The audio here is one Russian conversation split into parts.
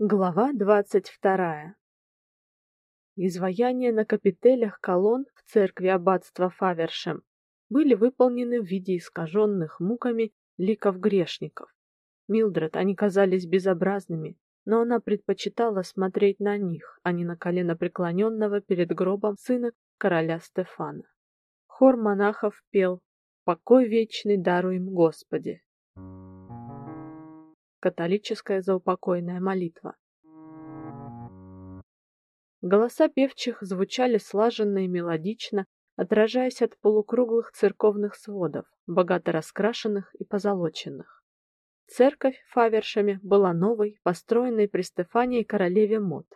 Глава двадцать вторая. Изваяния на капителях колонн в церкви аббатства Фавершем были выполнены в виде искаженных муками ликов грешников. Милдред они казались безобразными, но она предпочитала смотреть на них, а не на колено преклоненного перед гробом сына короля Стефана. Хор монахов пел «Покой вечный даруем Господи» католическая заупокойная молитва. Голоса певчих звучали слаженно и мелодично, отражаясь от полукруглых церковных сводов, богато раскрашенных и позолоченных. Церковь Фавершами была новой, построенной при Стефане и королеве Мод.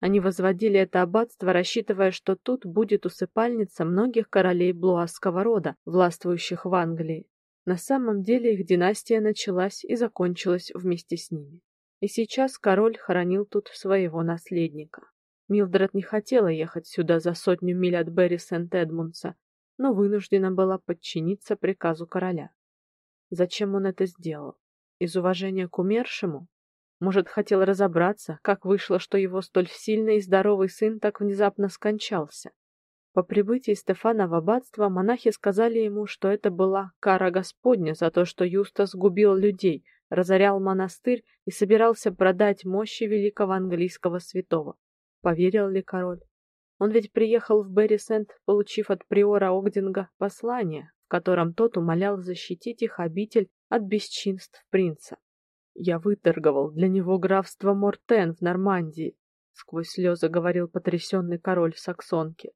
Они возводили это аббатство, рассчитывая, что тут будет усыпальница многих королей блуасского рода, властвующих в Англии, на самом деле их династия началась и закончилась вместе с ними. И сейчас король хоронил тут своего наследника. Милдред не хотела ехать сюда за сотню миль от Берри Сент-Эдмундса, но вынуждена была подчиниться приказу короля. Зачем он это сделал? Из уважения к умершему? Может, хотел разобраться, как вышло, что его столь сильный и здоровый сын так внезапно скончался? По прибытии Стефана в аббатство монахи сказали ему, что это была кара Господня за то, что Юстас губил людей, разорял монастырь и собирался продать мощи великого английского святого. Поверил ли король? Он ведь приехал в Берри-Сент, получив от приора Огдинга послание, в котором тот умолял защитить их обитель от бесчинств принца. Я выторговал для него графство Мортен в Нормандии, сквозь слезы говорил потрясенный король саксонки.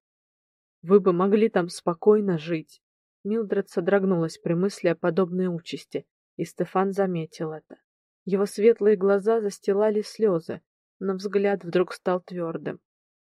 Вы бы могли там спокойно жить. Милдред содрогнулась при мысли о подобной участи, и Стефан заметил это. Его светлые глаза застилали слезы, но взгляд вдруг стал твердым.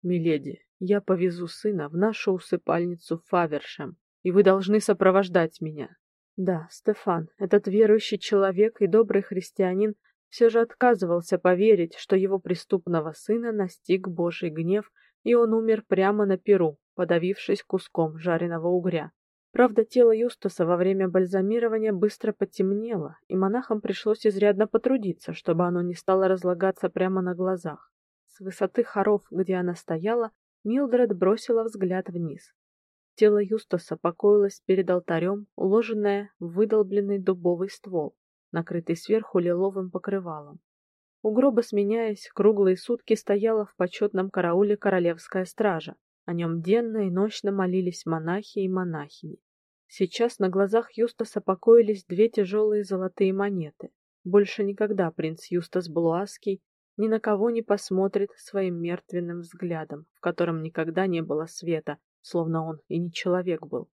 Миледи, я повезу сына в нашу усыпальницу Фавершем, и вы должны сопровождать меня. Да, Стефан, этот верующий человек и добрый христианин все же отказывался поверить, что его преступного сына настиг Божий гнев, и он умер прямо на перу, подавившись куском жареного угря. Правда, тело Юстаса во время бальзамирования быстро потемнело, и монахам пришлось изрядно потрудиться, чтобы оно не стало разлагаться прямо на глазах. С высоты хоров, где она стояла, Милдред бросила взгляд вниз. Тело Юстаса покоилось перед алтарем, уложенное в выдолбленный дубовый ствол, накрытый сверху лиловым покрывалом. У гроба, сменяясь, круглые сутки стояла в почетном карауле королевская стража. О нем денно и ночно молились монахи и монахини. Сейчас на глазах Юстаса покоились две тяжелые золотые монеты. Больше никогда принц Юстас Блуаский ни на кого не посмотрит своим мертвенным взглядом, в котором никогда не было света, словно он и не человек был.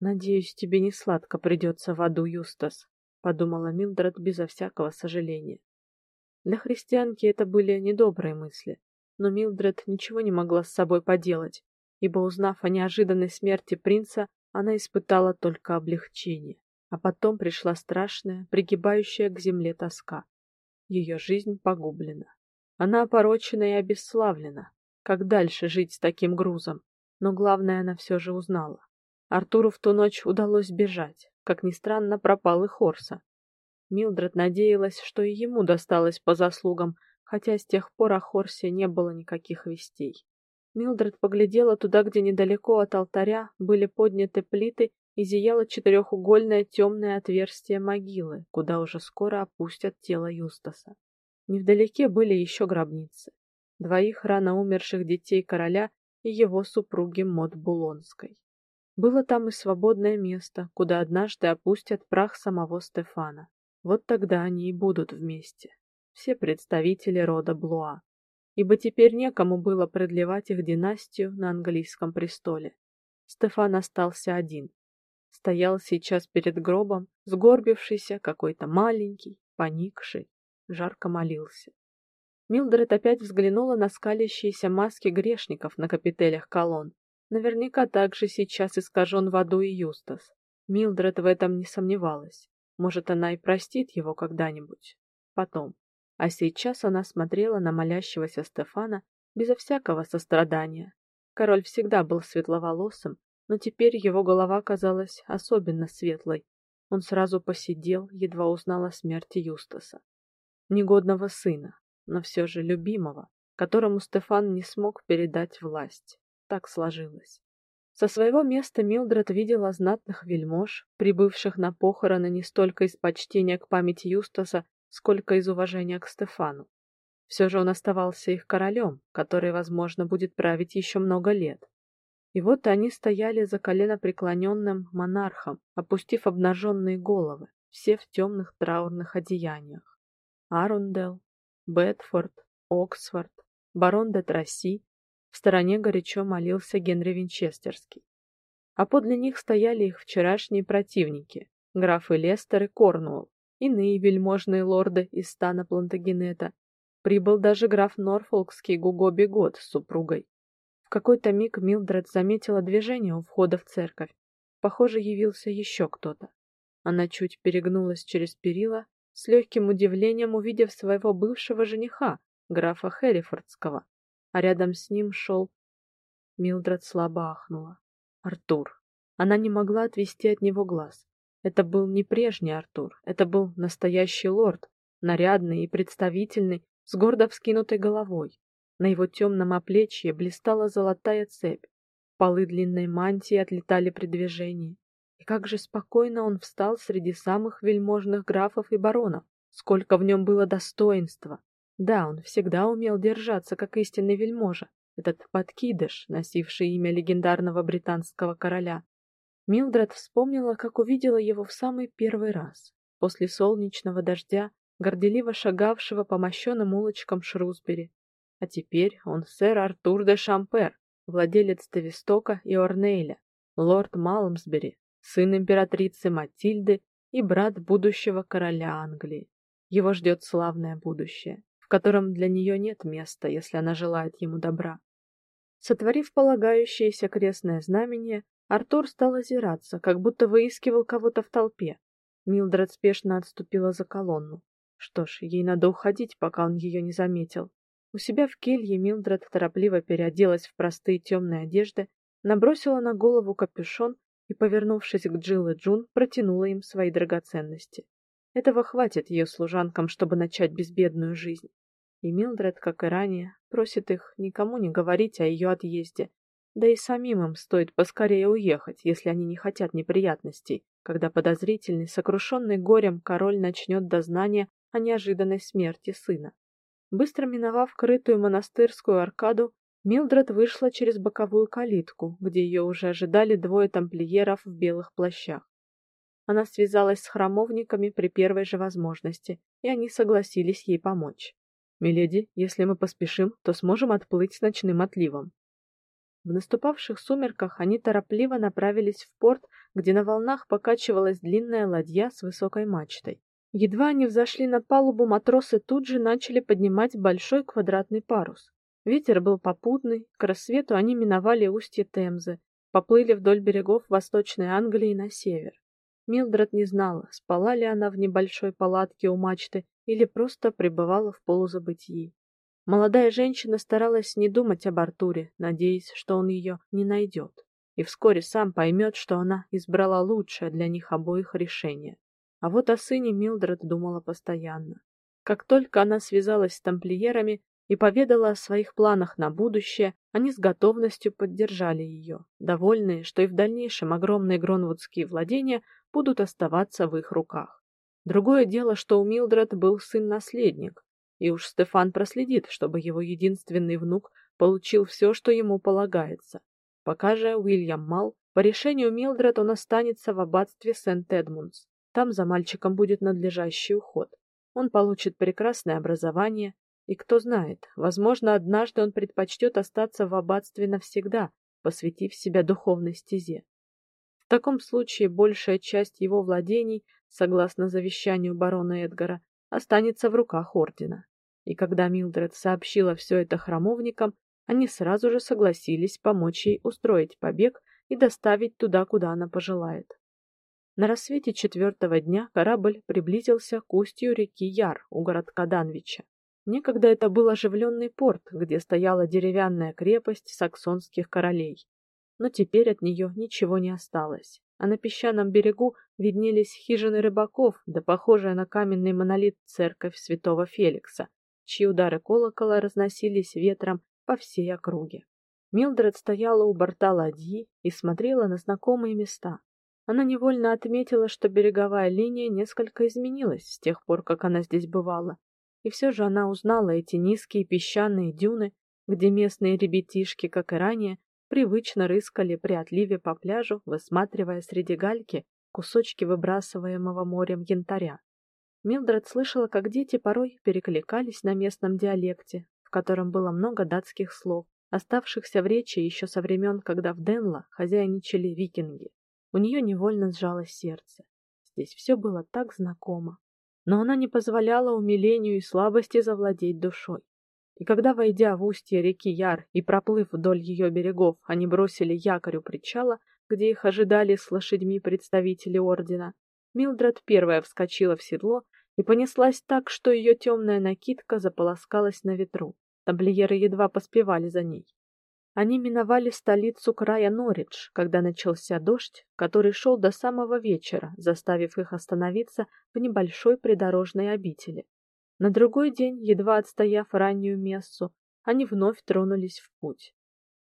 Надеюсь, тебе не сладко придется в аду, Юстас, подумала Милдред безо всякого сожаления. Для христианки это были недобрые мысли, но Милдред ничего не могла с собой поделать ибо узнав о неожиданной смерти принца, она испытала только облегчение, а потом пришла страшная, пригибающая к земле тоска. Ее жизнь погублена. Она опорочена и обесславлена. Как дальше жить с таким грузом? Но главное она все же узнала. Артуру в ту ночь удалось бежать. Как ни странно, пропал и Хорса. Милдред надеялась, что и ему досталось по заслугам, хотя с тех пор о Хорсе не было никаких вестей. Милдред поглядела туда, где недалеко от алтаря были подняты плиты и зияло четырехугольное темное отверстие могилы, куда уже скоро опустят тело Юстаса. Невдалеке были еще гробницы. Двоих рано умерших детей короля и его супруги Мод Булонской. Было там и свободное место, куда однажды опустят прах самого Стефана. Вот тогда они и будут вместе. Все представители рода Блуа ибо теперь некому было продлевать их династию на английском престоле. Стефан остался один. Стоял сейчас перед гробом, сгорбившийся, какой-то маленький, поникший, жарко молился. Милдред опять взглянула на скалящиеся маски грешников на капителях колонн. Наверняка также сейчас искажен в аду и Юстас. Милдред в этом не сомневалась. Может, она и простит его когда-нибудь. Потом. А сейчас она смотрела на молящегося Стефана безо всякого сострадания. Король всегда был светловолосым, но теперь его голова казалась особенно светлой. Он сразу посидел, едва узнал о смерти Юстаса. Негодного сына, но все же любимого, которому Стефан не смог передать власть. Так сложилось. Со своего места Милдред видела знатных вельмож, прибывших на похороны не столько из почтения к памяти Юстаса, сколько из уважения к Стефану. Все же он оставался их королем, который, возможно, будет править еще много лет. И вот они стояли за коленопреклоненным монархом, опустив обнаженные головы, все в темных траурных одеяниях. Арундел, Бетфорд, Оксфорд, барон де Трасси, в стороне горячо молился Генри Винчестерский. А подле них стояли их вчерашние противники: графы Лестер и Корнуолл, иные вельможные лорды из стана Плантагенета. Прибыл даже граф Норфолкский Гуго Бегот с супругой. В какой-то миг Милдред заметила движение у входа в церковь. Похоже, явился еще кто-то. Она чуть перегнулась через перила, с легким удивлением увидев своего бывшего жениха, графа Херрифордского, а рядом с ним шел... Милдред слабо ахнула. Артур. Она не могла отвести от него глаз. Это был не прежний Артур, это был настоящий лорд, нарядный и представительный, с гордо вскинутой головой. На его темном оплечье блистала золотая цепь. Полы длинной мантии отлетали при движении. И как же спокойно он встал среди самых вельможных графов и баронов. Сколько в нем было достоинства, да, он всегда умел держаться как истинный вельможа, этот подкидыш, носивший имя легендарного британского короля. Милдред вспомнила, как увидела его в самый первый раз, после солнечного дождя, горделиво шагавшего по мощенным улочкам Шрусбери. А теперь он сэр Артур де Шампер, владелец Тавистока и Орнейля, лорд Малмсбери, сын императрицы Матильды и брат будущего короля Англии. Его ждет славное будущее в котором для нее нет места, если она желает ему добра. Сотворив полагающееся крестное знамение, Артур стал озираться, как будто выискивал кого-то в толпе. Милдред спешно отступила за колонну. Что ж, ей надо уходить, пока он ее не заметил. У себя в келье Милдред торопливо переоделась в простые темные одежды, набросила на голову капюшон и, повернувшись к Джилл и Джун, протянула им свои драгоценности. Этого хватит ее служанкам, чтобы начать безбедную жизнь. И Милдред, как и ранее, просит их никому не говорить о ее отъезде. Да и самим им стоит поскорее уехать, если они не хотят неприятностей, когда подозрительный, сокрушенный горем король начнет дознание о неожиданной смерти сына. Быстро миновав крытую монастырскую аркаду, Милдред вышла через боковую калитку, где ее уже ожидали двое тамплиеров в белых плащах. Она связалась с храмовниками при первой же возможности, и они согласились ей помочь. Миледи, если мы поспешим, то сможем отплыть с ночным отливом. В наступавших сумерках они торопливо направились в порт, где на волнах покачивалась длинная ладья с высокой мачтой. Едва они взошли на палубу, матросы тут же начали поднимать большой квадратный парус. Ветер был попутный, к рассвету они миновали устье Темзы, поплыли вдоль берегов Восточной Англии на север. Милдред не знала, спала ли она в небольшой палатке у мачты или просто пребывала в полузабытии. Молодая женщина старалась не думать об Артуре, надеясь, что он ее не найдет, и вскоре сам поймет, что она избрала лучшее для них обоих решение. А вот о сыне Милдред думала постоянно. Как только она связалась с тамплиерами и поведала о своих планах на будущее, они с готовностью поддержали ее, довольные, что и в дальнейшем огромные гронвудские владения будут оставаться в их руках. Другое дело, что у Милдред был сын-наследник, и уж Стефан проследит, чтобы его единственный внук получил все, что ему полагается. Пока же Уильям Мал, по решению Милдред он останется в аббатстве Сент-Эдмундс. Там за мальчиком будет надлежащий уход. Он получит прекрасное образование, и кто знает, возможно, однажды он предпочтет остаться в аббатстве навсегда, посвятив себя духовной стезе. В таком случае большая часть его владений согласно завещанию барона Эдгара, останется в руках ордена. И когда Милдред сообщила все это храмовникам, они сразу же согласились помочь ей устроить побег и доставить туда, куда она пожелает. На рассвете четвертого дня корабль приблизился к устью реки Яр у городка Данвича. Некогда это был оживленный порт, где стояла деревянная крепость саксонских королей. Но теперь от нее ничего не осталось а на песчаном берегу виднелись хижины рыбаков, да похожая на каменный монолит церковь Святого Феликса, чьи удары колокола разносились ветром по всей округе. Милдред стояла у борта ладьи и смотрела на знакомые места. Она невольно отметила, что береговая линия несколько изменилась с тех пор, как она здесь бывала. И все же она узнала эти низкие песчаные дюны, где местные ребятишки, как и ранее, привычно рыскали при отливе по пляжу, высматривая среди гальки кусочки выбрасываемого морем янтаря. Милдред слышала, как дети порой перекликались на местном диалекте, в котором было много датских слов, оставшихся в речи еще со времен, когда в Денло хозяйничали викинги. У нее невольно сжалось сердце. Здесь все было так знакомо, но она не позволяла умилению и слабости завладеть душой. И когда, войдя в устье реки Яр и проплыв вдоль ее берегов, они бросили якорь у причала, где их ожидали с лошадьми представители ордена, Милдред первая вскочила в седло и понеслась так, что ее темная накидка заполоскалась на ветру. Тамплиеры едва поспевали за ней. Они миновали столицу края Норридж, когда начался дождь, который шел до самого вечера, заставив их остановиться в небольшой придорожной обители. На другой день, едва отстояв раннюю мессу, они вновь тронулись в путь.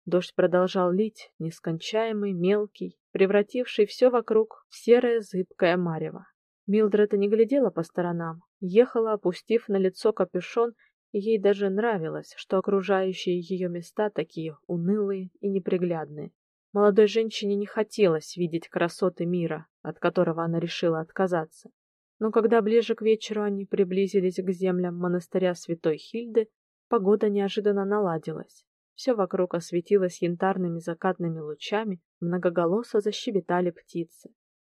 Дождь продолжал лить, нескончаемый, мелкий, превративший все вокруг в серое зыбкое марево. Милдред не глядела по сторонам, ехала, опустив на лицо капюшон ей даже нравилось, что окружающие ее места такие унылые и неприглядные. Молодой женщине не хотелось видеть красоты мира, от которого она решила отказаться. Но когда ближе к вечеру они приблизились к землям монастыря Святой Хильды, погода неожиданно наладилась. Все вокруг осветилось янтарными закатными лучами, многоголосо защебетали птицы.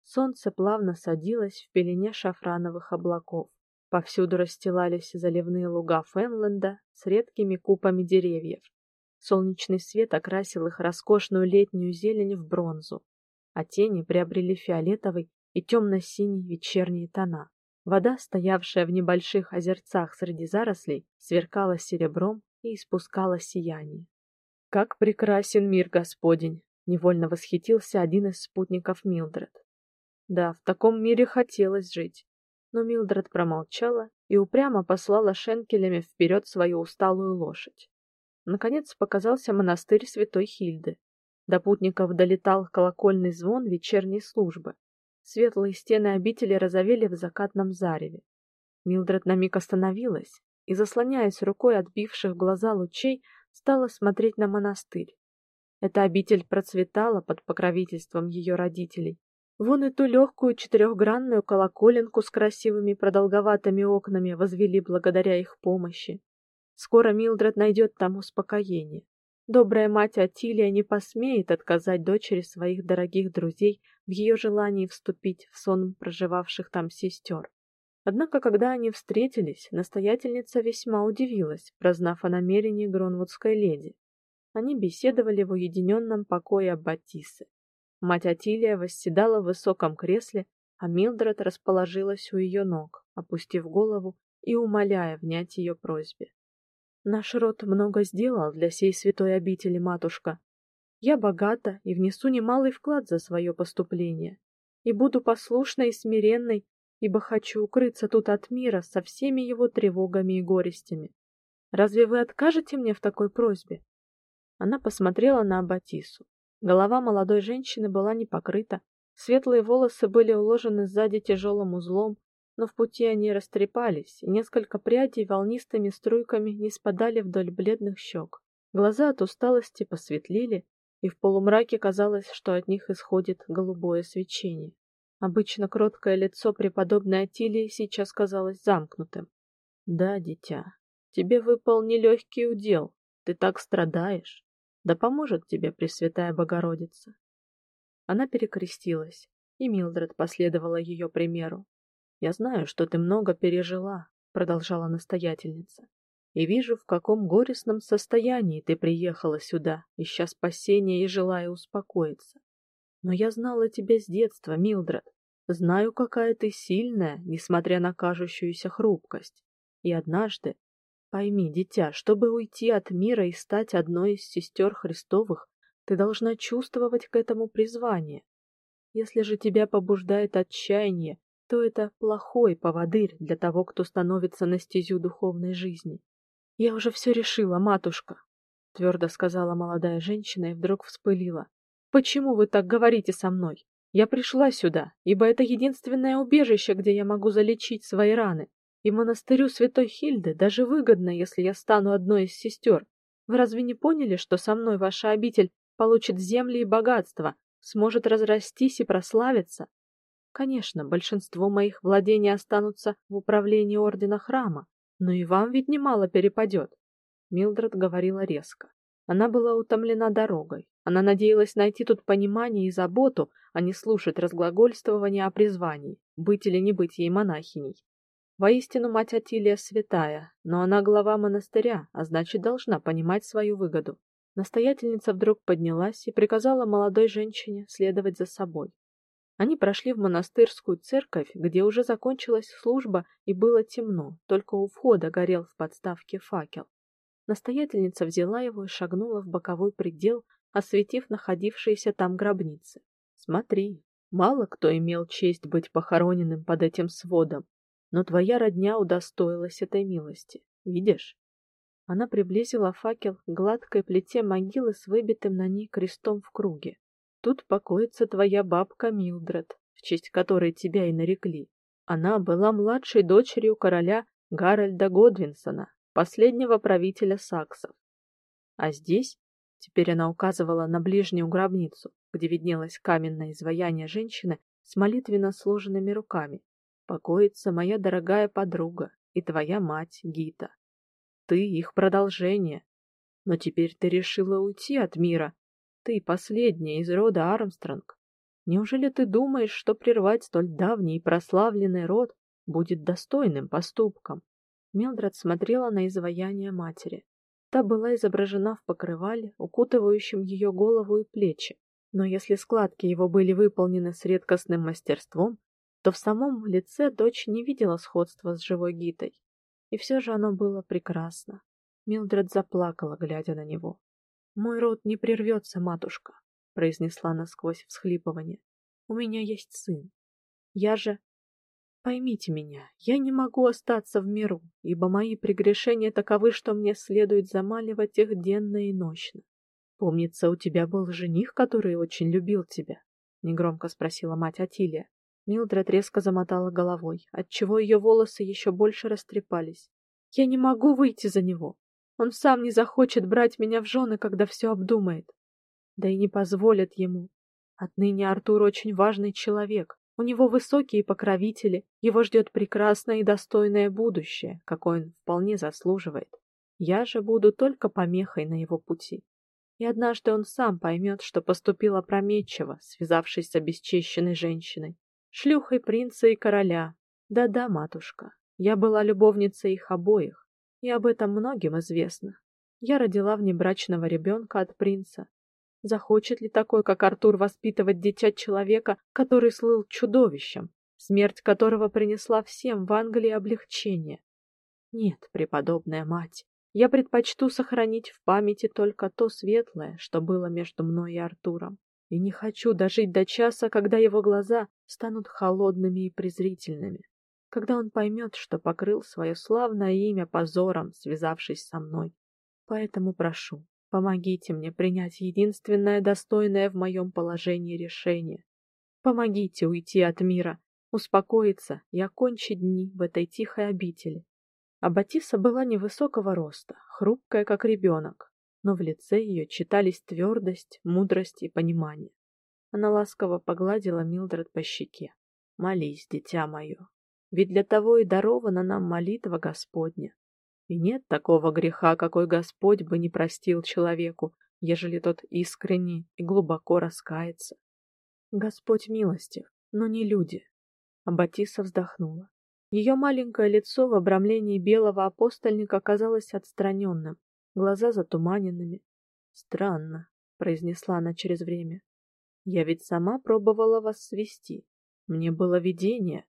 Солнце плавно садилось в пелене шафрановых облаков. Повсюду расстилались заливные луга Фенленда с редкими купами деревьев. Солнечный свет окрасил их роскошную летнюю зелень в бронзу, а тени приобрели фиолетовый и темно-синий вечерние тона. Вода, стоявшая в небольших озерцах среди зарослей, сверкала серебром и испускала сияние. Как прекрасен мир Господень, невольно восхитился один из спутников Милдред. Да, в таком мире хотелось жить но Милдред промолчала и упрямо послала шенкелями вперед свою усталую лошадь. Наконец показался монастырь Святой Хильды. До путников долетал колокольный звон вечерней службы. Светлые стены обители разовели в закатном зареве. Милдред на миг остановилась и, заслоняясь рукой от бивших глаза лучей, стала смотреть на монастырь. Эта обитель процветала под покровительством ее родителей, Вон эту легкую четырехгранную колоколенку с красивыми продолговатыми окнами возвели благодаря их помощи. Скоро Милдред найдет там успокоение. Добрая мать Атилия не посмеет отказать дочери своих дорогих друзей в ее желании вступить в сон проживавших там сестер. Однако, когда они встретились, настоятельница весьма удивилась, прознав о намерении гронвудской леди. Они беседовали в уединенном покое Аббатисы. Мать Атилия восседала в высоком кресле, а Милдред расположилась у ее ног, опустив голову и умоляя внять ее просьбе. Наш род много сделал для сей святой обители, матушка. Я богата и внесу немалый вклад за свое поступление, и буду послушной и смиренной, ибо хочу укрыться тут от мира со всеми его тревогами и горестями. Разве вы откажете мне в такой просьбе? Она посмотрела на Аббатису. Голова молодой женщины была не покрыта, светлые волосы были уложены сзади тяжелым узлом, но в пути они растрепались, и несколько прядей волнистыми струйками не спадали вдоль бледных щек. Глаза от усталости посветлели, и в полумраке казалось, что от них исходит голубое свечение. Обычно кроткое лицо преподобной Атилии сейчас казалось замкнутым. Да, дитя, тебе выпал нелегкий удел. Ты так страдаешь. Да поможет тебе Пресвятая Богородица. Она перекрестилась, и Милдред последовала ее примеру. Я знаю, что ты много пережила, продолжала настоятельница. И вижу, в каком горестном состоянии ты приехала сюда, ища спасения и желая успокоиться. Но я знала тебя с детства, Милдред. Знаю, какая ты сильная, несмотря на кажущуюся хрупкость. И однажды, Пойми, дитя, чтобы уйти от мира и стать одной из сестер Христовых, ты должна чувствовать к этому призвание. Если же тебя побуждает отчаяние, что это плохой поводырь для того, кто становится на стезю духовной жизни. Я уже все решила, матушка, твердо сказала молодая женщина и вдруг вспылила. Почему вы так говорите со мной? Я пришла сюда, ибо это единственное убежище, где я могу залечить свои раны. И монастырю Святой Хильды даже выгодно, если я стану одной из сестер. Вы разве не поняли, что со мной ваша обитель получит земли и богатства, сможет разрастись и прославиться? Конечно, большинство моих владений останутся в управлении ордена храма, но и вам ведь немало перепадет. Милдред говорила резко. Она была утомлена дорогой. Она надеялась найти тут понимание и заботу, а не слушать разглагольствования о призвании, быть или не быть ей монахиней. Воистину мать Атилия святая, но она глава монастыря, а значит, должна понимать свою выгоду. Настоятельница вдруг поднялась и приказала молодой женщине следовать за собой. Они прошли в монастырскую церковь, где уже закончилась служба и было темно, только у входа горел в подставке факел. Настоятельница взяла его и шагнула в боковой предел, осветив находившиеся там гробницы. Смотри, мало кто имел честь быть похороненным под этим сводом, но твоя родня удостоилась этой милости. Видишь? Она приблизила факел к гладкой плите могилы с выбитым на ней крестом в круге. Тут покоится твоя бабка Милдред, в честь которой тебя и нарекли. Она была младшей дочерью короля Гарольда Годвинсона, последнего правителя саксов. А здесь, теперь она указывала на ближнюю гробницу, где виднелось каменное изваяние женщины с молитвенно сложенными руками, покоится моя дорогая подруга и твоя мать Гита. Ты их продолжение. Но теперь ты решила уйти от мира. Ты последняя из рода Армстронг. Неужели ты думаешь, что прервать столь давний и прославленный род будет достойным поступком? Милдред смотрела на изваяние матери. Та была изображена в покрывале, укутывающем ее голову и плечи. Но если складки его были выполнены с редкостным мастерством, то в самом лице дочь не видела сходства с живой Гитой. И все же оно было прекрасно. Милдред заплакала, глядя на него. Мой род не прервется, матушка, произнесла она сквозь всхлипывание. У меня есть сын. Я же Поймите меня, я не могу остаться в миру, ибо мои прегрешения таковы, что мне следует замаливать их денно и ночно. Помнится, у тебя был жених, который очень любил тебя, негромко спросила мать Атилия. Милдред резко замотала головой, отчего ее волосы еще больше растрепались. Я не могу выйти за него. Он сам не захочет брать меня в жены, когда все обдумает. Да и не позволят ему. Отныне Артур очень важный человек. У него высокие покровители, его ждет прекрасное и достойное будущее, какое он вполне заслуживает. Я же буду только помехой на его пути. И однажды он сам поймет, что поступил опрометчиво, связавшись с обесчещенной женщиной шлюхой принца и короля. Да-да, матушка, я была любовницей их обоих, и об этом многим известно. Я родила внебрачного ребенка от принца. Захочет ли такой, как Артур, воспитывать дитя человека, который слыл чудовищем, смерть которого принесла всем в Англии облегчение? Нет, преподобная мать, я предпочту сохранить в памяти только то светлое, что было между мной и Артуром и не хочу дожить до часа, когда его глаза станут холодными и презрительными, когда он поймет, что покрыл свое славное имя позором, связавшись со мной. Поэтому прошу, помогите мне принять единственное достойное в моем положении решение. Помогите уйти от мира, успокоиться и окончить дни в этой тихой обители. Аббатиса была невысокого роста, хрупкая, как ребенок, но в лице ее читались твердость, мудрость и понимание. Она ласково погладила Милдред по щеке. Молись, дитя мое, ведь для того и дарована нам молитва Господня. И нет такого греха, какой Господь бы не простил человеку, ежели тот искренне и глубоко раскается. Господь милостив, но не люди. Аббатиса вздохнула. Ее маленькое лицо в обрамлении белого апостольника казалось отстраненным, глаза затуманенными. Странно, произнесла она через время. Я ведь сама пробовала вас свести. Мне было видение,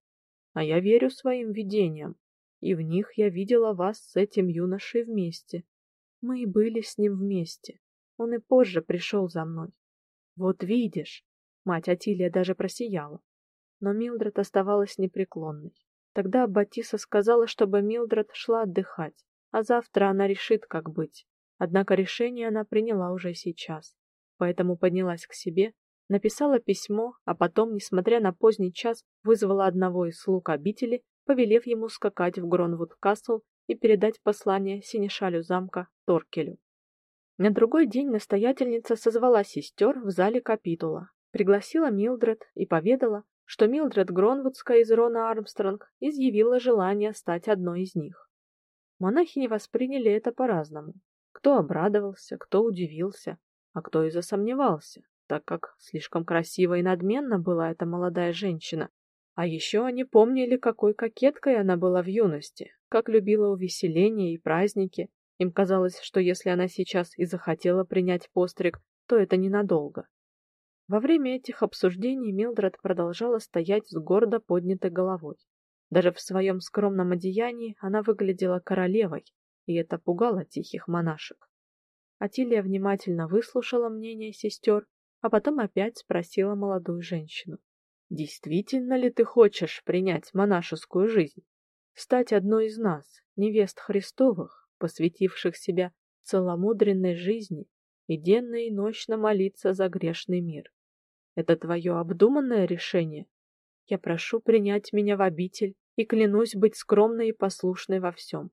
а я верю своим видениям, и в них я видела вас с этим юношей вместе. Мы и были с ним вместе. Он и позже пришел за мной. Вот видишь, мать Атилия даже просияла. но Милдред оставалась непреклонной. Тогда Батиса сказала, чтобы Милдред шла отдыхать, а завтра она решит, как быть. Однако решение она приняла уже сейчас. Поэтому поднялась к себе, написала письмо, а потом, несмотря на поздний час, вызвала одного из слуг обители, повелев ему скакать в Гронвуд-касл и передать послание синешалю замка Торкелю. На другой день настоятельница созвала сестер в зале капитула, пригласила Милдред и поведала, что Милдред Гронвудская из Рона Армстронг изъявила желание стать одной из них. Монахини восприняли это по-разному. Кто обрадовался, кто удивился, а кто и засомневался, так как слишком красива и надменна была эта молодая женщина. А еще они помнили, какой кокеткой она была в юности, как любила увеселения и праздники. Им казалось, что если она сейчас и захотела принять постриг, то это ненадолго. Во время этих обсуждений Милдред продолжала стоять с гордо поднятой головой. Даже в своем скромном одеянии она выглядела королевой, и это пугало тихих монашек. Атилия внимательно выслушала мнение сестер, а потом опять спросила молодую женщину: "Действительно ли ты хочешь принять монашескую жизнь, стать одной из нас, невест Христовых, посвятивших себя целомудренной жизни и денно и ночно молиться за грешный мир?" Это твое обдуманное решение. Я прошу принять меня в обитель и клянусь быть скромной и послушной во всем.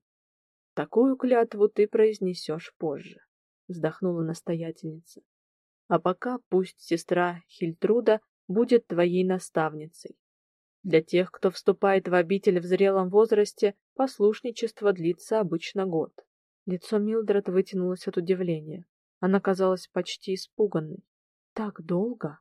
Такую клятву ты произнесешь позже, вздохнула настоятельница. А пока пусть сестра Хильтруда будет твоей наставницей. Для тех, кто вступает в обитель в зрелом возрасте, послушничество длится обычно год. Лицо Милдред вытянулось от удивления. Она казалась почти испуганной. Так долго?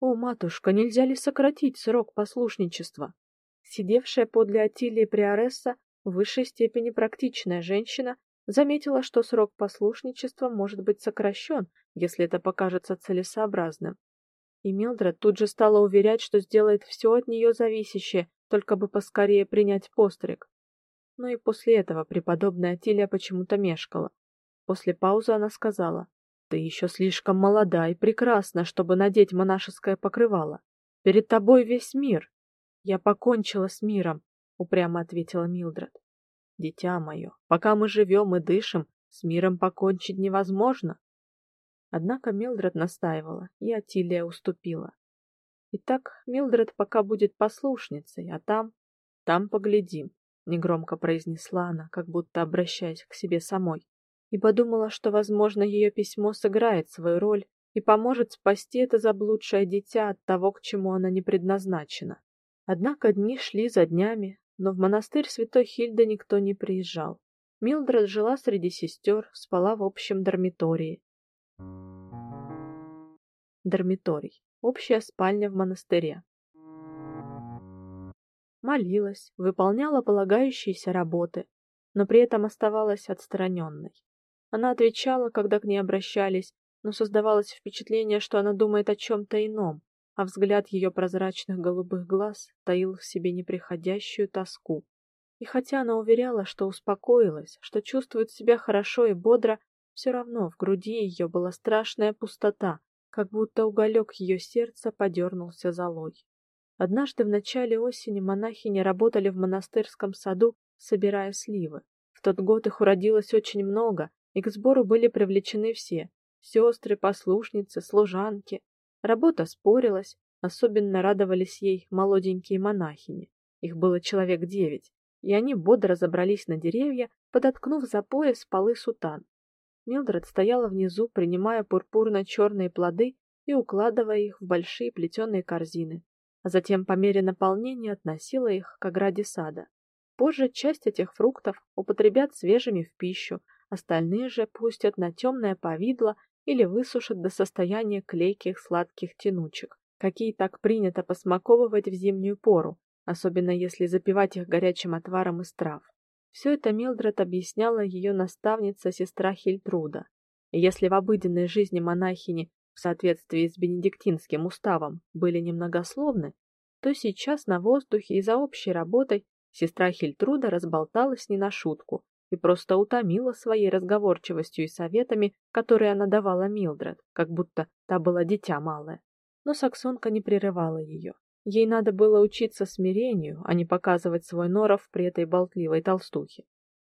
О, матушка, нельзя ли сократить срок послушничества? Сидевшая подле Атилии Приоресса, в высшей степени практичная женщина, заметила, что срок послушничества может быть сокращен, если это покажется целесообразным. И Милдред тут же стала уверять, что сделает все от нее зависящее, только бы поскорее принять постриг. Но и после этого преподобная Атилия почему-то мешкала. После паузы она сказала: ты еще слишком молода и прекрасна, чтобы надеть монашеское покрывало. Перед тобой весь мир. Я покончила с миром, упрямо ответила Милдред. Дитя мое, пока мы живем и дышим, с миром покончить невозможно. Однако Милдред настаивала, и Атилия уступила. Итак, Милдред пока будет послушницей, а там, там поглядим, негромко произнесла она, как будто обращаясь к себе самой и подумала, что, возможно, ее письмо сыграет свою роль и поможет спасти это заблудшее дитя от того, к чему оно не предназначено. Однако дни шли за днями, но в монастырь Святой Хильды никто не приезжал. Милдред жила среди сестер, спала в общем дармитории. Дармиторий общая спальня в монастыре. Молилась, выполняла полагающиеся работы, но при этом оставалась отстраненной. Она отвечала, когда к ней обращались, но создавалось впечатление, что она думает о чем то ином, а взгляд ее прозрачных голубых глаз таил в себе неприходящую тоску. И хотя она уверяла, что успокоилась, что чувствует себя хорошо и бодро, все равно в груди ее была страшная пустота, как будто уголек ее сердца подернулся золой. Однажды в начале осени монахини работали в монастырском саду, собирая сливы. В тот год их уродилось очень много, и к сбору были привлечены все: сестры, послушницы, служанки. Работа спорилась, особенно радовались ей молоденькие монахини. Их было человек девять, и они бодро забрались на деревья, подоткнув за пояс полы сутан. Милдред стояла внизу, принимая пурпурно черные плоды и укладывая их в большие плетеные корзины, а затем по мере наполнения относила их к ограде сада. Позже часть этих фруктов употребят свежими в пищу, Остальные же пустят на темное повидло или высушат до состояния клейких сладких тянучек, какие так принято посмаковывать в зимнюю пору, особенно если запивать их горячим отваром из трав. Все это Милдред объясняла ее наставница сестра Хильтруда. И если в обыденной жизни монахини в соответствии с бенедиктинским уставом были немногословны, то сейчас на воздухе и за общей работой сестра Хильтруда разболталась не на шутку и просто утомила своей разговорчивостью и советами, которые она давала Милдред, как будто та была дитя малое. Но саксонка не прерывала ее. Ей надо было учиться смирению, а не показывать свой норов при этой болтливой толстухе.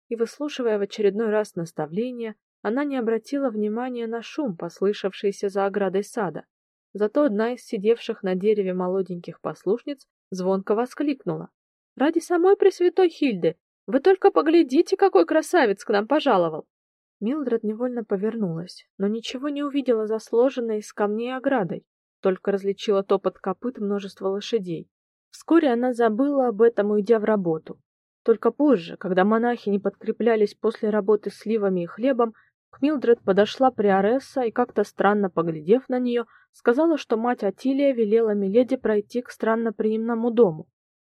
И выслушивая в очередной раз наставления, она не обратила внимания на шум, послышавшийся за оградой сада. Зато одна из сидевших на дереве молоденьких послушниц звонко воскликнула: "Ради самой Пресвятой Хильды, вы только поглядите, какой красавец к нам пожаловал!" Милдред невольно повернулась, но ничего не увидела за сложенной из камней оградой, только различила топот копыт множества лошадей. Вскоре она забыла об этом, уйдя в работу. Только позже, когда монахи не подкреплялись после работы сливами и хлебом, к Милдред подошла приоресса и как-то странно поглядев на нее, сказала, что мать Атилия велела Миледи пройти к странноприимному дому.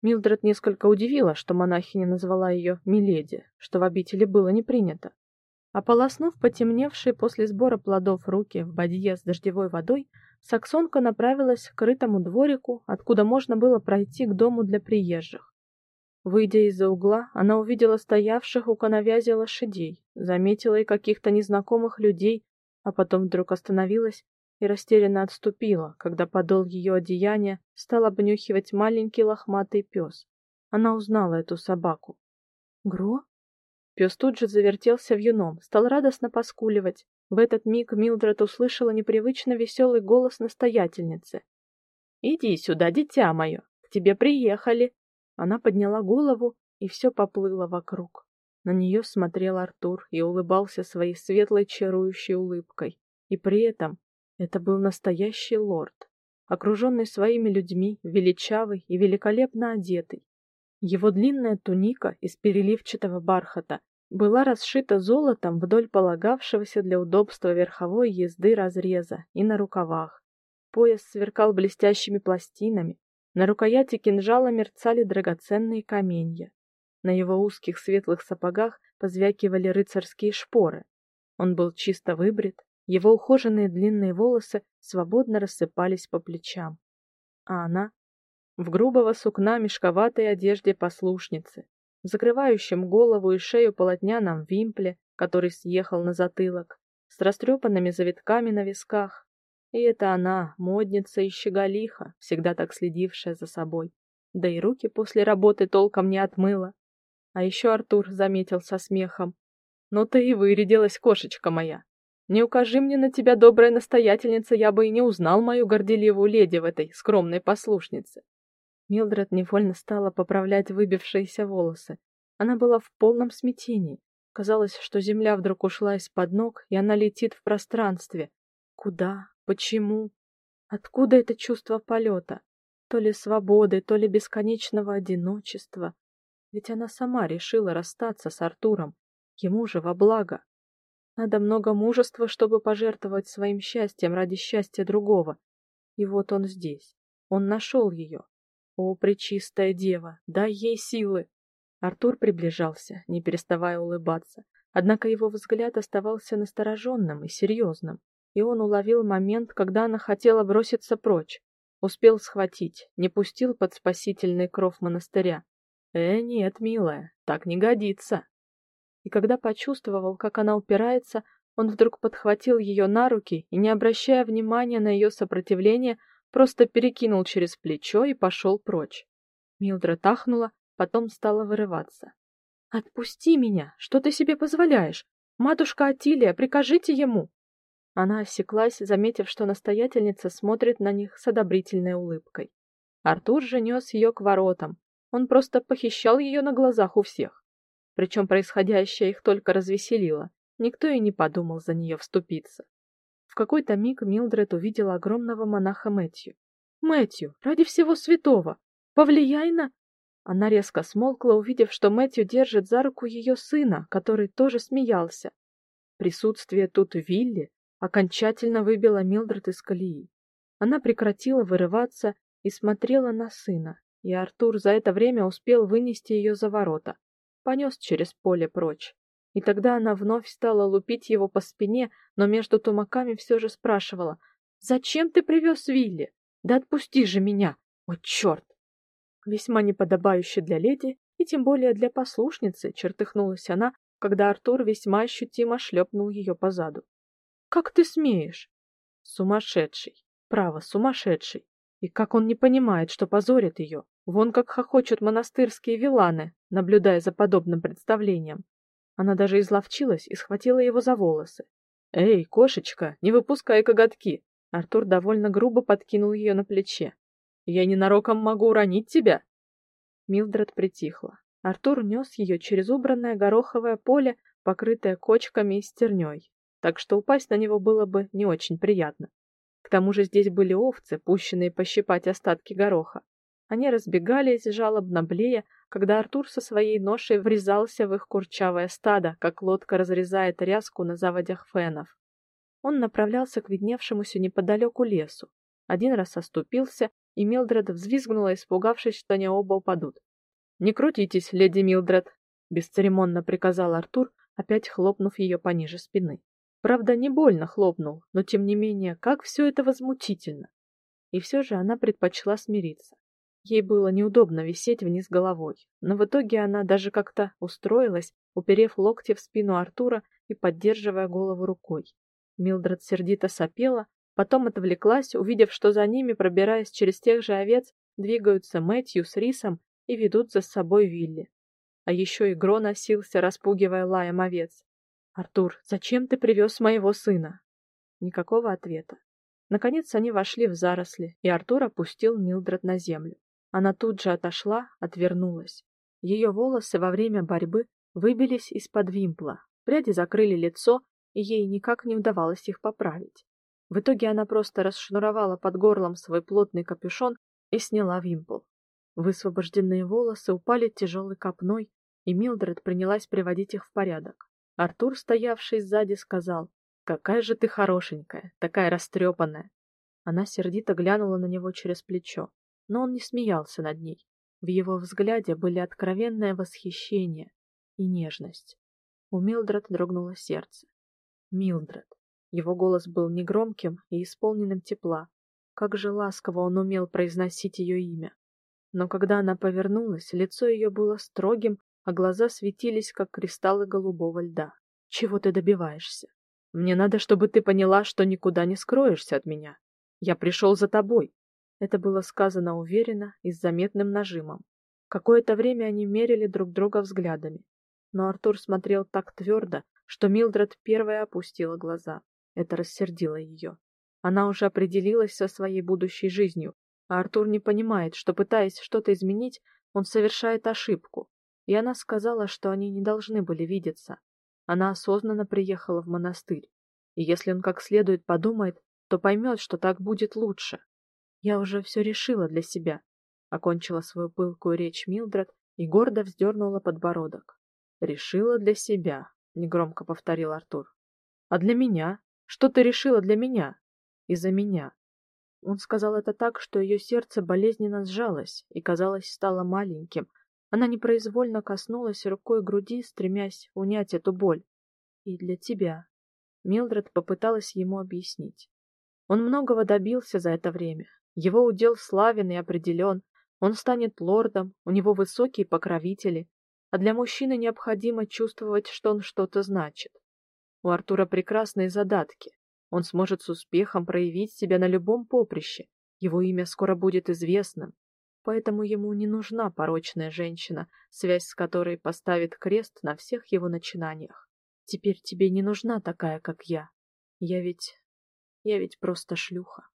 Милдред несколько удивила, что монахиня назвала ее Миледи, что в обители было не принято. Ополоснув потемневшие после сбора плодов руки в бадье с дождевой водой, саксонка направилась к крытому дворику, откуда можно было пройти к дому для приезжих. Выйдя из-за угла, она увидела стоявших у коновязи лошадей, заметила и каких-то незнакомых людей, а потом вдруг остановилась и растерянно отступила, когда подол ее одеяния стал обнюхивать маленький лохматый пес. Она узнала эту собаку. Гро? Пес тут же завертелся в юном, стал радостно поскуливать. В этот миг Милдред услышала непривычно веселый голос настоятельницы. «Иди сюда, дитя мое, к тебе приехали!» Она подняла голову, и все поплыло вокруг. На нее смотрел Артур и улыбался своей светлой чарующей улыбкой. И при этом это был настоящий лорд, окруженный своими людьми, величавый и великолепно одетый. Его длинная туника из переливчатого бархата была расшита золотом вдоль полагавшегося для удобства верховой езды разреза и на рукавах. Пояс сверкал блестящими пластинами, на рукояти кинжала мерцали драгоценные каменья. На его узких светлых сапогах позвякивали рыцарские шпоры. Он был чисто выбрит, его ухоженные длинные волосы свободно рассыпались по плечам. А она в грубого сукна мешковатой одежде послушницы, в закрывающем голову и шею полотняном вимпле, который съехал на затылок, с растрепанными завитками на висках, и это она, модница и щеголиха, всегда так следившая за собой. Да и руки после работы толком не отмыла. А еще Артур заметил со смехом: "Ну ты и вырядилась, кошечка моя. Не укажи мне на тебя, добрая настоятельница, я бы и не узнал мою горделивую леди в этой скромной послушнице". Милдред невольно стала поправлять выбившиеся волосы. Она была в полном смятении. Казалось, что земля вдруг ушла из-под ног, и она летит в пространстве. Куда? Почему? Откуда это чувство полета? То ли свободы, то ли бесконечного одиночества. Ведь она сама решила расстаться с Артуром, ему же во благо. Надо много мужества, чтобы пожертвовать своим счастьем ради счастья другого. И вот он здесь. Он нашел ее. О, пречистая дева, дай ей силы. Артур приближался, не переставая улыбаться, однако его взгляд оставался настороженным и серьезным и он уловил момент, когда она хотела броситься прочь. Успел схватить, не пустил под спасительный кров монастыря. Э, нет, милая, так не годится. И когда почувствовал, как она упирается, он вдруг подхватил ее на руки и, не обращая внимания на ее сопротивление, просто перекинул через плечо и пошел прочь. Милдра тахнула, потом стала вырываться. Отпусти меня, что ты себе позволяешь? Матушка Атилия, прикажите ему. Она осеклась, заметив, что настоятельница смотрит на них с одобрительной улыбкой. Артур же нес ее к воротам. Он просто похищал ее на глазах у всех. Причем происходящее их только развеселило. Никто и не подумал за нее вступиться. В какой-то миг Милдред увидела огромного монаха Мэтью. Мэтью, ради всего святого, повлияй на Она резко смолкла, увидев, что Мэтью держит за руку ее сына, который тоже смеялся. Присутствие тут Вилли окончательно выбила Милдред из колеи. Она прекратила вырываться и смотрела на сына, и Артур за это время успел вынести ее за ворота, понес через поле прочь. И тогда она вновь стала лупить его по спине, но между тумаками все же спрашивала: "Зачем ты привез Вилли? Да отпусти же меня! О черт!» Весьма неподобающе для леди и тем более для послушницы, чертыхнулась она, когда Артур весьма ощутимо шлепнул ее по заду. Как ты смеешь? Сумасшедший. Право, сумасшедший. И как он не понимает, что позорит ее. Вон как хохочут монастырские виланы, наблюдая за подобным представлением. Она даже изловчилась и схватила его за волосы. «Эй, кошечка, не выпускай коготки!» Артур довольно грубо подкинул ее на плече. «Я ненароком могу уронить тебя!» Милдред притихла. Артур нес ее через убранное гороховое поле, покрытое кочками и стерней, так что упасть на него было бы не очень приятно. К тому же здесь были овцы, пущенные пощипать остатки гороха. Они разбегались, жалобно блея, когда Артур со своей ношей врезался в их курчавое стадо, как лодка разрезает ряску на заводях фенов. Он направлялся к видневшемуся неподалеку лесу. Один раз оступился, и Милдред взвизгнула, испугавшись, что они оба упадут. «Не крутитесь, леди Милдред», — бесцеремонно приказал Артур, опять хлопнув ее пониже спины. Правда, не больно хлопнул, но тем не менее, как все это возмутительно. И все же она предпочла смириться. Ей было неудобно висеть вниз головой, но в итоге она даже как-то устроилась, уперев локти в спину Артура и поддерживая голову рукой. Милдред сердито сопела, потом отвлеклась, увидев, что за ними, пробираясь через тех же овец, двигаются Мэтью с Рисом и ведут за собой Вилли. А еще и Гро носился, распугивая лаем овец. «Артур, зачем ты привез моего сына?» Никакого ответа. Наконец они вошли в заросли, и Артур опустил Милдред на землю. Она тут же отошла, отвернулась. Ее волосы во время борьбы выбились из-под вимпла. Пряди закрыли лицо, и ей никак не удавалось их поправить. В итоге она просто расшнуровала под горлом свой плотный капюшон и сняла вимпл. Высвобожденные волосы упали тяжелой копной, и Милдред принялась приводить их в порядок. Артур, стоявший сзади, сказал: "Какая же ты хорошенькая, такая растрепанная". Она сердито глянула на него через плечо, но он не смеялся над ней. В его взгляде были откровенное восхищение и нежность. У Милдред дрогнуло сердце. Милдред. Его голос был негромким и исполненным тепла. Как же ласково он умел произносить ее имя. Но когда она повернулась, лицо ее было строгим, а глаза светились, как кристаллы голубого льда. Чего ты добиваешься? Мне надо, чтобы ты поняла, что никуда не скроешься от меня. Я пришел за тобой. Это было сказано уверенно и с заметным нажимом. Какое-то время они мерили друг друга взглядами, но Артур смотрел так твердо, что Милдред первая опустила глаза. Это рассердило ее. Она уже определилась со своей будущей жизнью, а Артур не понимает, что пытаясь что-то изменить, он совершает ошибку. И она сказала, что они не должны были видеться. Она осознанно приехала в монастырь. И если он как следует подумает, то поймет, что так будет лучше. Я уже все решила для себя, окончила свою пылкую речь Милдред и гордо вздернула подбородок. Решила для себя, негромко повторил Артур. А для меня? Что ты решила для меня? Из-за меня. Он сказал это так, что ее сердце болезненно сжалось и, казалось, стало маленьким. Она непроизвольно коснулась рукой груди, стремясь унять эту боль. И для тебя. Милдред попыталась ему объяснить. Он многого добился за это время. Его удел славен и определен. Он станет лордом, у него высокие покровители. А для мужчины необходимо чувствовать, что он что-то значит. У Артура прекрасные задатки. Он сможет с успехом проявить себя на любом поприще. Его имя скоро будет известным. Поэтому ему не нужна порочная женщина, связь с которой поставит крест на всех его начинаниях. Теперь тебе не нужна такая, как я. Я ведь... я ведь просто шлюха.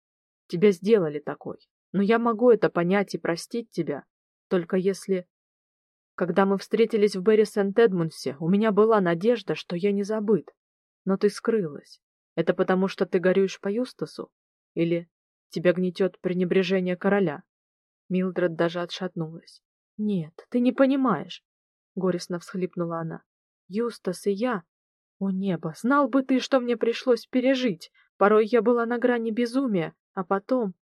Тебя сделали такой. Но я могу это понять и простить тебя, только если... Когда мы встретились в Берри Сент-Эдмунсе, у меня была надежда, что я не забыт. Но ты скрылась. Это потому, что ты горюешь по Юстасу? Или тебя гнетет пренебрежение короля? Милдред даже отшатнулась. Нет, ты не понимаешь, горестно всхлипнула она. Юстас и я. О небо, знал бы ты, что мне пришлось пережить. Порой я была на грани безумия, а потом,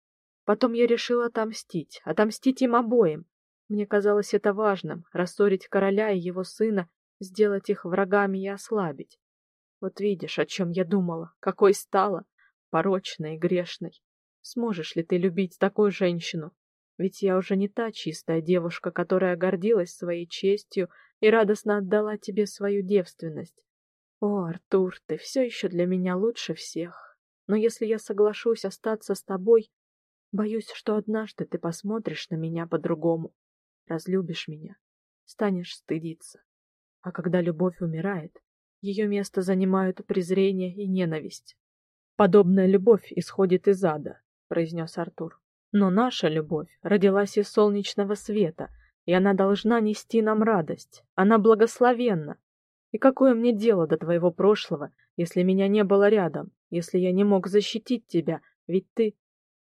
потом я решила отомстить, отомстить им обоим. Мне казалось это важным рассорить короля и его сына, сделать их врагами и ослабить. Вот видишь, о чем я думала, какой стала, порочной и грешной. Сможешь ли ты любить такую женщину? Ведь я уже не та чистая девушка, которая гордилась своей честью и радостно отдала тебе свою девственность. О, Артур, ты все еще для меня лучше всех. Но если я соглашусь остаться с тобой, Боюсь, что однажды ты посмотришь на меня по-другому, разлюбишь меня, станешь стыдиться. А когда любовь умирает, ее место занимают презрение и ненависть. Подобная любовь исходит из ада, произнес Артур. Но наша любовь родилась из солнечного света, и она должна нести нам радость. Она благословенна. И какое мне дело до твоего прошлого, если меня не было рядом, если я не мог защитить тебя, ведь ты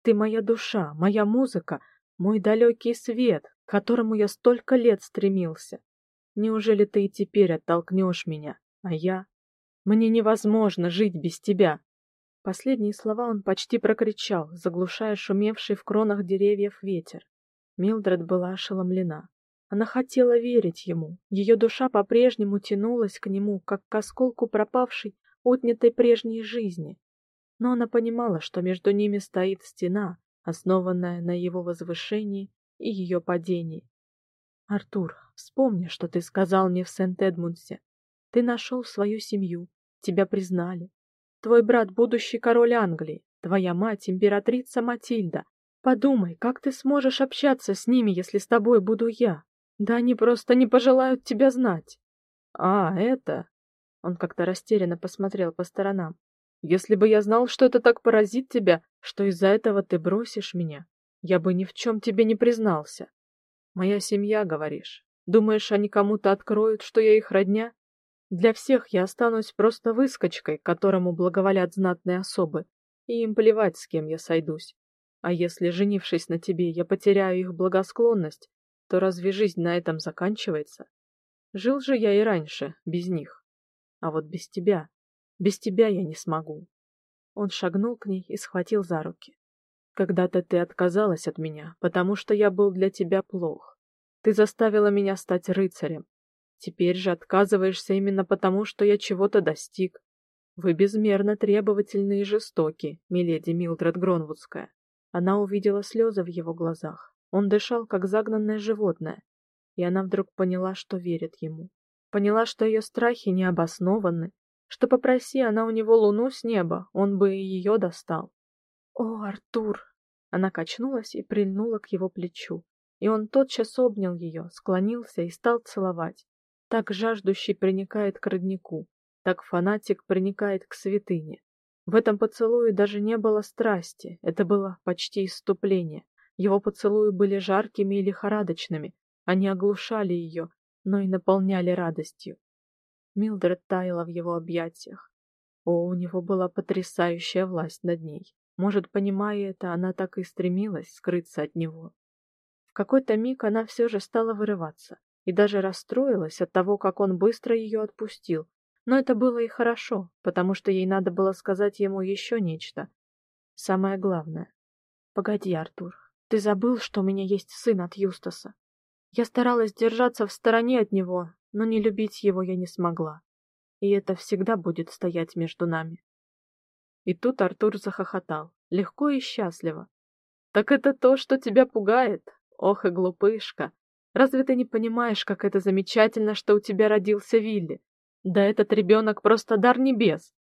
ты моя душа, моя музыка, мой далекий свет, к которому я столько лет стремился. Неужели ты и теперь оттолкнешь меня, а я? Мне невозможно жить без тебя. Последние слова он почти прокричал, заглушая шумевший в кронах деревьев ветер. Милдред была ошеломлена. Она хотела верить ему. Ее душа по-прежнему тянулась к нему, как к осколку пропавшей, отнятой прежней жизни. Но она понимала, что между ними стоит стена, основанная на его возвышении и ее падении. Артур, вспомни, что ты сказал мне в Сент-Эдмундсе. Ты нашел свою семью, тебя признали. Твой брат будущий король Англии, твоя мать императрица Матильда. Подумай, как ты сможешь общаться с ними, если с тобой буду я? Да они просто не пожелают тебя знать. А, это... Он как-то растерянно посмотрел по сторонам. Если бы я знал, что это так поразит тебя, что из-за этого ты бросишь меня, я бы ни в чем тебе не признался. Моя семья, говоришь. Думаешь, они кому-то откроют, что я их родня? Для всех я останусь просто выскочкой, которому благоволят знатные особы, и им плевать, с кем я сойдусь. А если, женившись на тебе, я потеряю их благосклонность, то разве жизнь на этом заканчивается? Жил же я и раньше, без них. А вот без тебя. Без тебя я не смогу. Он шагнул к ней и схватил за руки. Когда-то ты отказалась от меня, потому что я был для тебя плох. Ты заставила меня стать рыцарем. Теперь же отказываешься именно потому, что я чего-то достиг. Вы безмерно требовательны и жестоки, миледи Милдред Гронвудская. Она увидела слезы в его глазах. Он дышал, как загнанное животное, и она вдруг поняла, что верит ему. Поняла, что ее страхи не обоснованы, что попроси она у него луну с неба, он бы и ее достал. О, Артур! Она качнулась и прильнула к его плечу, и он тотчас обнял ее, склонился и стал целовать. Так жаждущий приникает к роднику, так фанатик приникает к святыне. В этом поцелуе даже не было страсти, это было почти иступление. Его поцелуи были жаркими и лихорадочными, они оглушали ее, но и наполняли радостью. Милдред таяла в его объятиях. О, у него была потрясающая власть над ней. Может, понимая это, она так и стремилась скрыться от него. В какой-то миг она все же стала вырываться и даже расстроилась от того, как он быстро ее отпустил. Но это было и хорошо, потому что ей надо было сказать ему еще нечто. Самое главное. Погоди, Артур, ты забыл, что у меня есть сын от Юстаса. Я старалась держаться в стороне от него, но не любить его я не смогла. И это всегда будет стоять между нами. И тут Артур захохотал, легко и счастливо. Так это то, что тебя пугает? Ох и глупышка. Разве ты не понимаешь, как это замечательно, что у тебя родился Вилли? Да этот ребенок просто дар небес.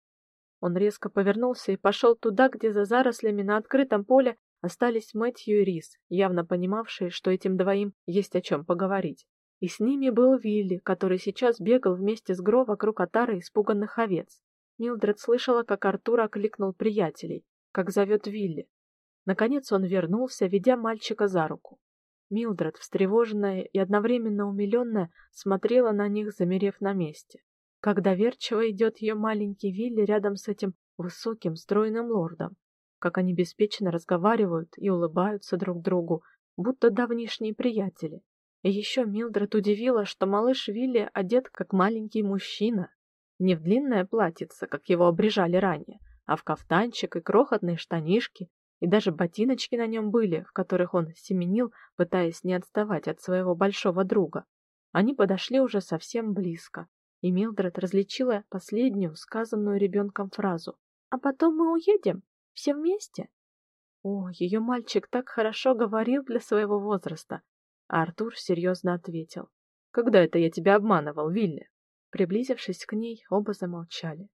Он резко повернулся и пошел туда, где за зарослями на открытом поле Остались Мэтью и Рис, явно понимавшие, что этим двоим есть о чем поговорить. И с ними был Вилли, который сейчас бегал вместе с Гро вокруг отары испуганных овец. Милдред слышала, как Артур окликнул приятелей, как зовет Вилли. Наконец он вернулся, ведя мальчика за руку. Милдред, встревоженная и одновременно умиленная, смотрела на них, замерев на месте. Как доверчиво идет ее маленький Вилли рядом с этим высоким, стройным лордом как они беспечно разговаривают и улыбаются друг другу, будто давнишние приятели. И еще Милдред удивила, что малыш Вилли одет как маленький мужчина, не в длинное платьице, как его обрежали ранее, а в кафтанчик и крохотные штанишки, и даже ботиночки на нем были, в которых он семенил, пытаясь не отставать от своего большого друга. Они подошли уже совсем близко, и Милдред различила последнюю сказанную ребенком фразу: "А потом мы уедем". Все вместе? О, ее мальчик так хорошо говорил для своего возраста. А Артур серьезно ответил. Когда это я тебя обманывал, Вилли? Приблизившись к ней, оба замолчали.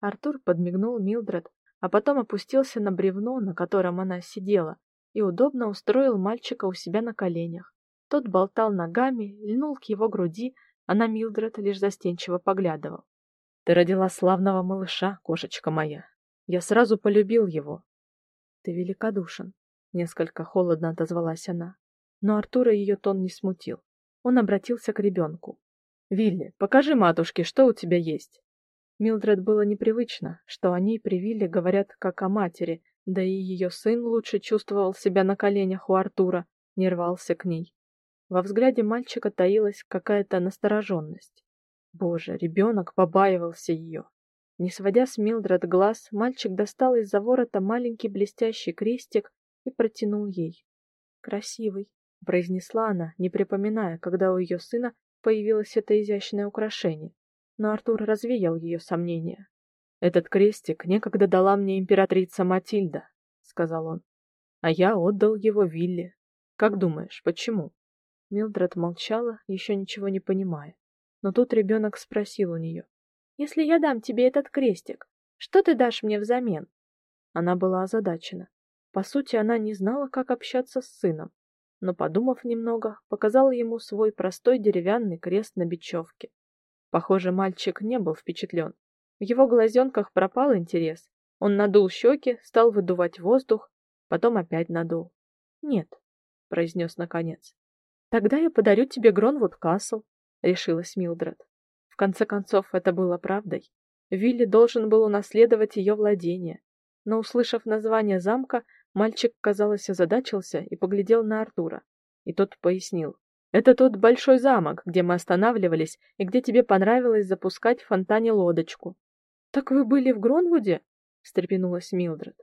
Артур подмигнул Милдред, а потом опустился на бревно, на котором она сидела, и удобно устроил мальчика у себя на коленях. Тот болтал ногами, льнул к его груди, а на Милдред лишь застенчиво поглядывал. Ты родила славного малыша, кошечка моя. Я сразу полюбил его. Ты великодушен, несколько холодно отозвалась она. Но Артура ее тон не смутил. Он обратился к ребенку. Вилли, покажи матушке, что у тебя есть. Милдред было непривычно, что они при Вилле говорят как о матери, да и ее сын лучше чувствовал себя на коленях у Артура, не рвался к ней. Во взгляде мальчика таилась какая-то настороженность. Боже, ребенок побаивался ее. Не сводя с Милдред глаз, мальчик достал из-за ворота маленький блестящий крестик и протянул ей. "Красивый", произнесла она, не припоминая, когда у ее сына появилось это изящное украшение. Но Артур развеял ее сомнения. "Этот крестик некогда дала мне императрица Матильда", сказал он. "А я отдал его Вилле. Как думаешь, почему?" Милдред молчала, еще ничего не понимая. Но тут ребенок спросил у нее. «Если я дам тебе этот крестик, что ты дашь мне взамен?» Она была озадачена. По сути, она не знала, как общаться с сыном, но, подумав немного, показала ему свой простой деревянный крест на бечевке. Похоже, мальчик не был впечатлен. В его глазенках пропал интерес. Он надул щеки, стал выдувать воздух, потом опять надул. "Нет", произнес наконец. "Тогда я подарю тебе Гронвуд Касл решилась Милдред. В конце концов, это было правдой. Вилли должен был унаследовать ее владение. Но услышав название замка, мальчик, казалось, озадачился и поглядел на Артура. И тот пояснил: "Это тот большой замок, где мы останавливались и где тебе понравилось запускать в фонтане лодочку". "Так вы были в Гронвуде?" встрепенулась Милдред.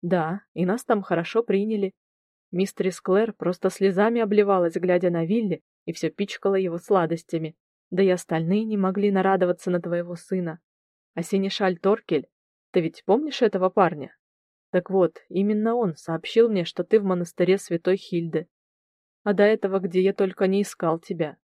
"Да, и нас там хорошо приняли. Мистерис Клэр просто слезами обливалась, глядя на Вилли, и все пичкала его сладостями. Да и остальные не могли нарадоваться на твоего сына. А Синишаль Торкель, ты ведь помнишь этого парня? Так вот, именно он сообщил мне, что ты в монастыре Святой Хильды. А до этого где я только не искал тебя.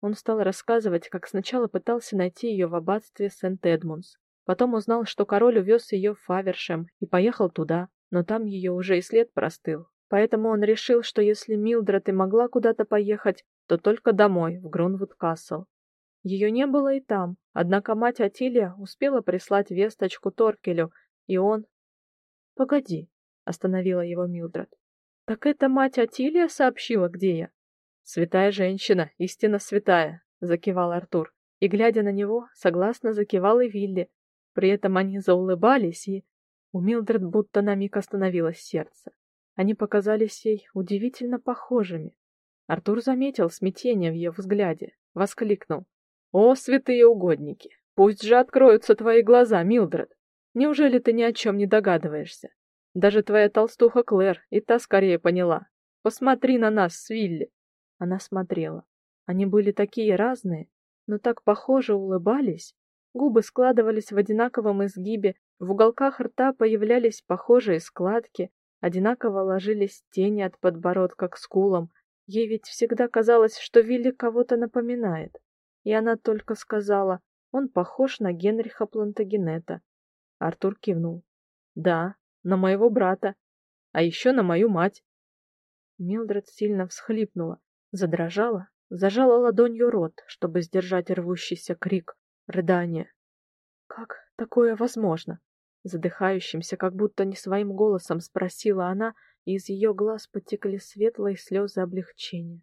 Он стал рассказывать, как сначала пытался найти ее в аббатстве Сент-Эдмундс, потом узнал, что король увез ее в Фавершем и поехал туда, но там ее уже и след простыл. Поэтому он решил, что если Милдред и могла куда-то поехать, то только домой, в Гронвуд-Касл. Ее не было и там, однако мать Атилия успела прислать весточку Торкелю, и он... «Погоди», — остановила его Милдред. «Так это мать Атилия сообщила, где я?» «Святая женщина, истинно святая», — закивал Артур, и, глядя на него, согласно закивал и Вилли. При этом они заулыбались, и... У Милдред будто на миг остановилось сердце. Они показались ей удивительно похожими. Артур заметил смятение в ее взгляде, воскликнул: "О, святые угодники! Пусть же откроются твои глаза, Милдред. Неужели ты ни о чем не догадываешься? Даже твоя толстуха Клэр и та скорее поняла. Посмотри на нас с Вилли". Она смотрела. Они были такие разные, но так похоже улыбались. Губы складывались в одинаковом изгибе, в уголках рта появлялись похожие складки, одинаково ложились тени от подбородка к скулам. Ей ведь всегда казалось, что Вилли кого-то напоминает. И она только сказала: "Он похож на Генриха Плантагенета". Артур кивнул. "Да, на моего брата, а еще на мою мать". Милдред сильно всхлипнула, задрожала, зажала ладонью рот, чтобы сдержать рвущийся крик, рыдание. Как такое возможно? задыхающимся, как будто не своим голосом спросила она, и из ее глаз потекли светлые слезы облегчения.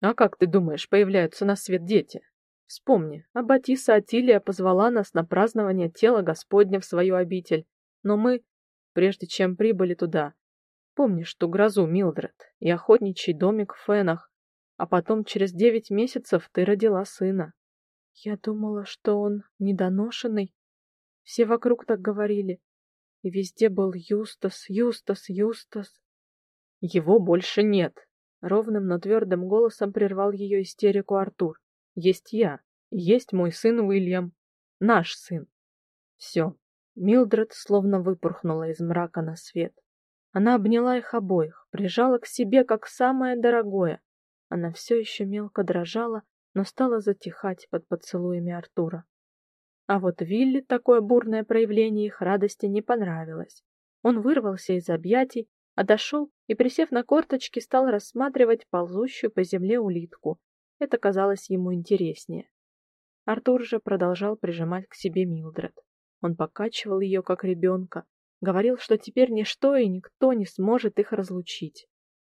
А как ты думаешь, появляются на свет дети? Вспомни, Аббатиса Атилия позвала нас на празднование тела Господня в свою обитель, но мы, прежде чем прибыли туда, помнишь ту грозу, Милдред, и охотничий домик в Фенах, а потом через девять месяцев ты родила сына. Я думала, что он недоношенный, все вокруг так говорили. И везде был Юстас, Юстас, Юстас. Его больше нет. Ровным, но твердым голосом прервал ее истерику Артур. Есть я, есть мой сын Уильям, наш сын. Все. Милдред словно выпорхнула из мрака на свет. Она обняла их обоих, прижала к себе как самое дорогое. Она все еще мелко дрожала, но стала затихать под поцелуями Артура. А вот Вилли такое бурное проявление их радости не понравилось. Он вырвался из объятий, дошел и, присев на корточки, стал рассматривать ползущую по земле улитку. Это казалось ему интереснее. Артур же продолжал прижимать к себе Милдред. Он покачивал ее как ребенка, говорил, что теперь ничто и никто не сможет их разлучить.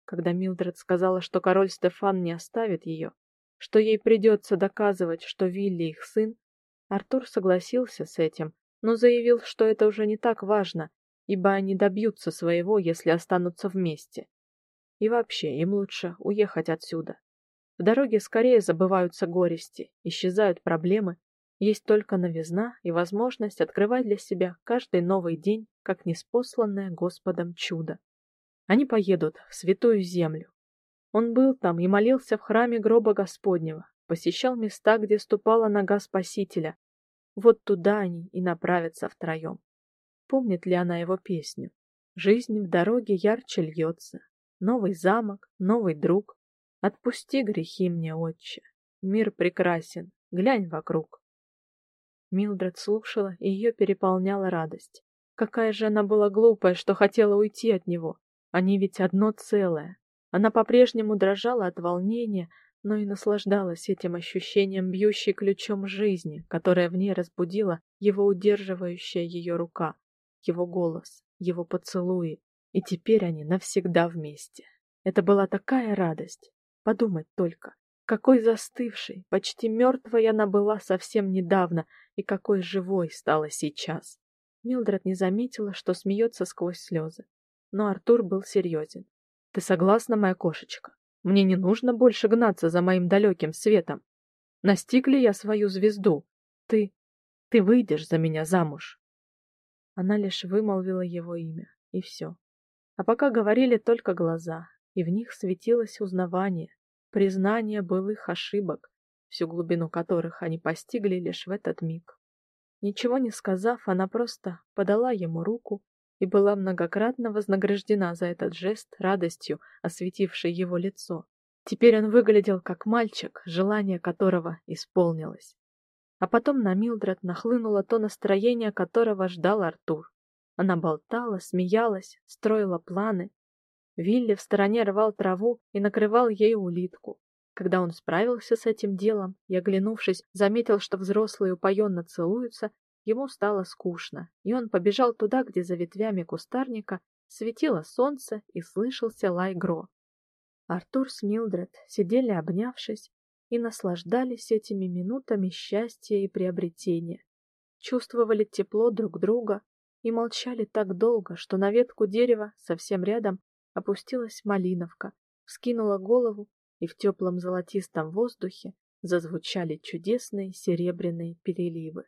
Когда Милдред сказала, что король Стефан не оставит ее, что ей придется доказывать, что Вилли их сын, Артур согласился с этим, но заявил, что это уже не так важно, ибо они добьются своего, если останутся вместе. И вообще, им лучше уехать отсюда. В дороге скорее забываются горести, исчезают проблемы, есть только новизна и возможность открывать для себя каждый новый день, как неспосланное Господом чудо. Они поедут в святую землю. Он был там и молился в храме гроба Господнего, посещал места, где ступала нога Спасителя. Вот туда они и направятся втроем. Помнит ли она его песню? Жизнь в дороге ярче льется. Новый замок, новый друг. Отпусти грехи мне, отче. Мир прекрасен, глянь вокруг. Милдред слушала, и ее переполняла радость. Какая же она была глупая, что хотела уйти от него. Они ведь одно целое. Она по-прежнему дрожала от волнения, но и наслаждалась этим ощущением бьющей ключом жизни, которое в ней разбудила его удерживающая ее рука его голос, его поцелуи, и теперь они навсегда вместе. Это была такая радость. Подумать только, какой застывшей, почти мертвой она была совсем недавно и какой живой стала сейчас. Милдред не заметила, что смеется сквозь слезы. Но Артур был серьезен. Ты согласна, моя кошечка? Мне не нужно больше гнаться за моим далеким светом. Настиг ли я свою звезду? Ты ты выйдешь за меня замуж. Она лишь вымолвила его имя, и все. А пока говорили только глаза, и в них светилось узнавание, признание былых ошибок, всю глубину которых они постигли лишь в этот миг. Ничего не сказав, она просто подала ему руку и была многократно вознаграждена за этот жест радостью, осветившей его лицо. Теперь он выглядел как мальчик, желание которого исполнилось. А потом на Милдред нахлынуло то настроение, которого ждал Артур. Она болтала, смеялась, строила планы. Вилли в стороне рвал траву и накрывал ей улитку. Когда он справился с этим делом и, оглянувшись, заметил, что взрослые упоенно целуются, ему стало скучно, и он побежал туда, где за ветвями кустарника светило солнце и слышался лай гро. Артур с Милдред сидели обнявшись и наслаждались этими минутами счастья и приобретения. Чувствовали тепло друг друга и молчали так долго, что на ветку дерева совсем рядом опустилась малиновка, вскинула голову, и в теплом золотистом воздухе зазвучали чудесные серебряные переливы.